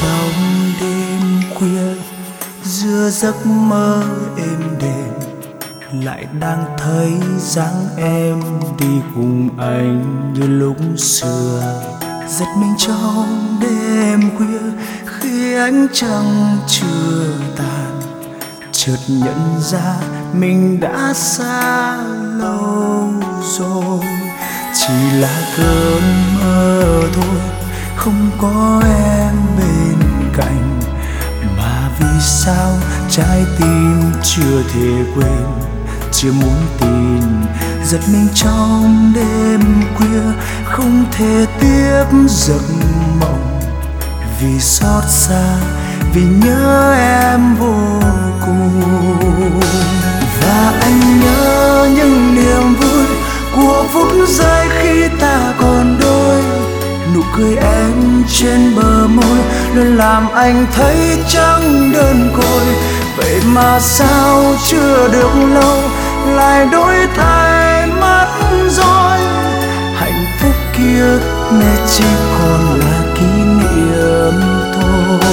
Trong đêm khuya, giữa giấc mơ êm đềm lại đang thấy dáng em đi cùng anh như lúc xưa. Giật mình trong đêm khuya khi ánh trăng chưa tàn chợt nhận ra mình đã xa lâu rồi. Chỉ là cơn mơ thôi không có em. Trái tim chưa thể quên. Chưa muốn tin giật mình trong đêm khuya, không thể tiếp giấc mộng. Vì xót xa, vì nhớ em vô cùng. Và anh nhớ những niềm vui của phút giây khi ta còn đôi. Nụ cười em trên bờ môi luôn làm anh thấy chẳng đơn côi vậy mà sao chưa được lâu, lại đổi thay mất rồi hạnh phúc kia nay chỉ còn là kỷ niệm thôi.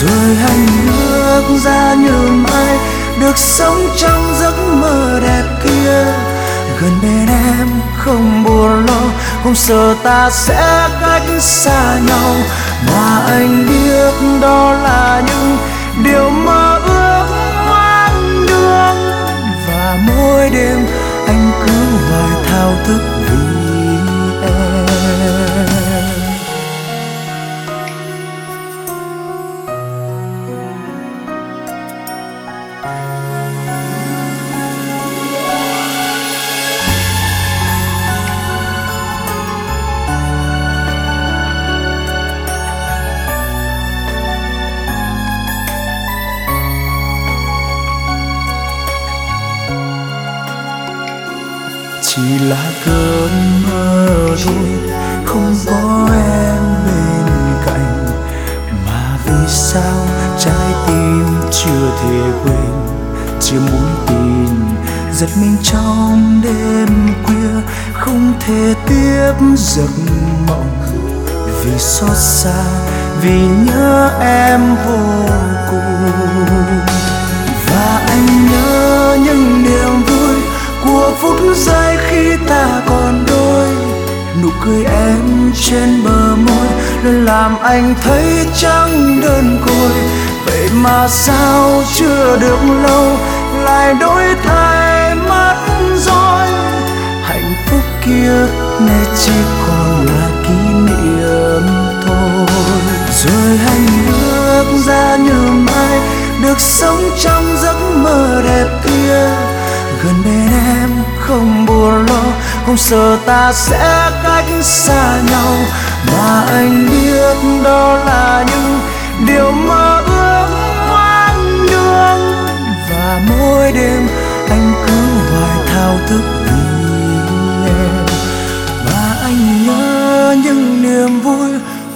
Rồi anh bước ra như mai, được sống trong giấc mơ đẹp kia. Gần bên em không buồn lo, không sợ ta sẽ cách xa nhau. Mà anh biết đó là chỉ là cơn mơ thôi, không có em bên cạnh. Mà vì sao trái tim chưa thể quên, chưa muốn tin giật mình trong đêm khuya, không thể tiếp giấc mộng. Vì xót xa, vì nhớ em vô cùng. Và anh nhớ cười em trên bờ môi, luôn làm anh thấy trắng đơn côi. Vậy mà sao chưa được lâu, lại đổi thay mất rồi hạnh phúc kia nay chỉ còn là kỷ niệm thôi. Rồi anh bước ra như mai, được sống trong giấc mơ đẹp kia. Gần bên không sợ ta sẽ cách xa nhau. Mà anh biết đó là những điều mơ ước hoang đường. Và mỗi đêm anh cứ hoài thao thức vì em. Và anh nhớ những niềm vui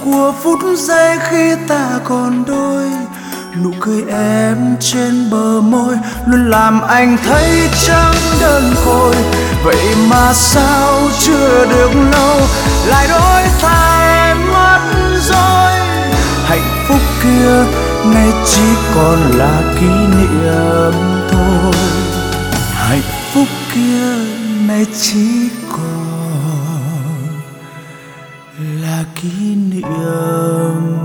của phút giây khi ta còn đôi nụ cười em trên bờ môi luôn làm anh thấy trắng đơn côi vậy mà sao chưa được lâu, lại đổi thay mất rồi. Hạnh phúc kia nay chỉ còn là kỷ niệm thôi. Hạnh phúc kia nay chỉ còn là kỷ niệm